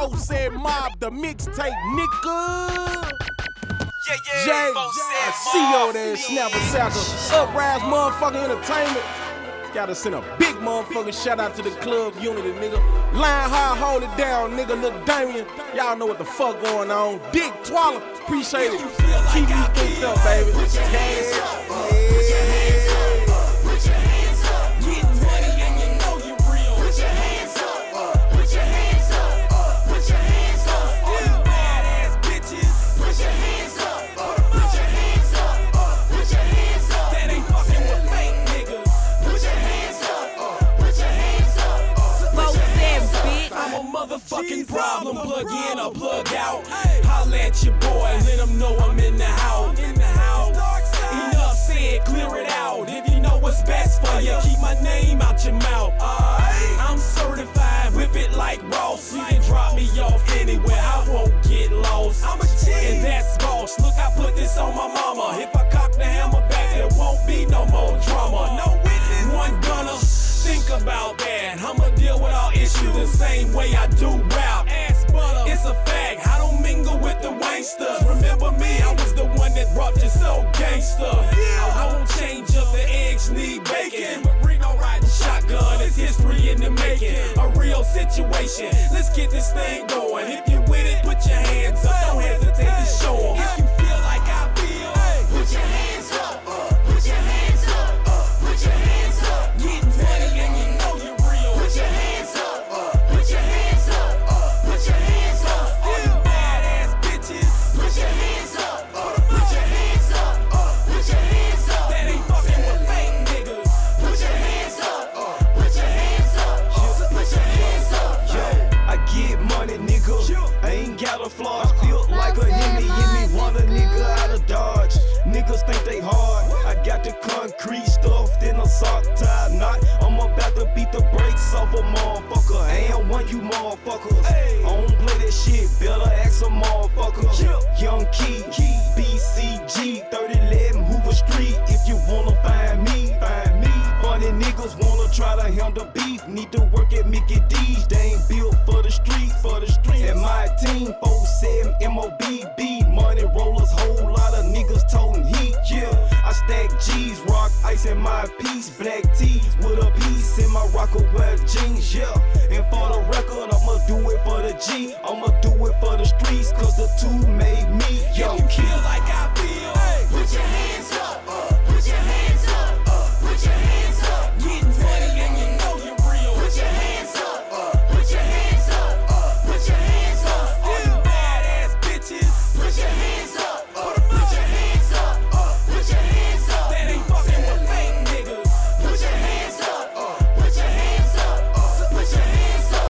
Four said mob, the mixtape, nigga. Yeah, yeah, Jay, folks said I see mob. ass snapper sacker. Uprise motherfucking entertainment. Gotta send a big motherfucking shout out to the club unity, nigga. Line high, hold it down, nigga. Lil Damien, y'all know what the fuck going on. Dick Twala, appreciate it. Keep me up, baby. Put your hands up. Put a motherfucking problem. Plug in or plug out. Holla at your boy, let him know I'm in the house. In the house. Enough said, clear it out. If you know what's best for you, keep my name out your mouth. I'm certified, whip it like Ross. You can drop me off anywhere, I won't get lost. I'm a G. And that's boss. Look, I put this on my mama. If I cock the hammer back, there won't be no more drama. No witness. One gunner. Think about that. I'ma deal with all issues the same way I do rap. Ass butter. It's a fact. I don't mingle with the wanksters. Remember me? I was the one that brought you so gangster. I won't change up the eggs, need bacon. But Reno riding shotgun. It's history in the making. A real situation. Let's get this thing going. If you Got. Built like a Hemi, Hemi. Want a nigga out of Dodge. Niggas think they hard. I got the concrete stuffed in a sock tie knot. I'm about to beat the brakes off a motherfucker. And one you motherfuckers. I don't play that shit. Better ask a motherfucker. Young Key, BCG, 3011 Hoover Street. If you wanna find me, find me. Funny niggas wanna try to handle beef. Need to work at MOBB. Money rollers, whole lot of niggas toting heat. Yeah, I stack G's, rock ice in my piece. Black tees with a piece in my rocker jeans. Yeah, and for the record, I'ma do it for the G.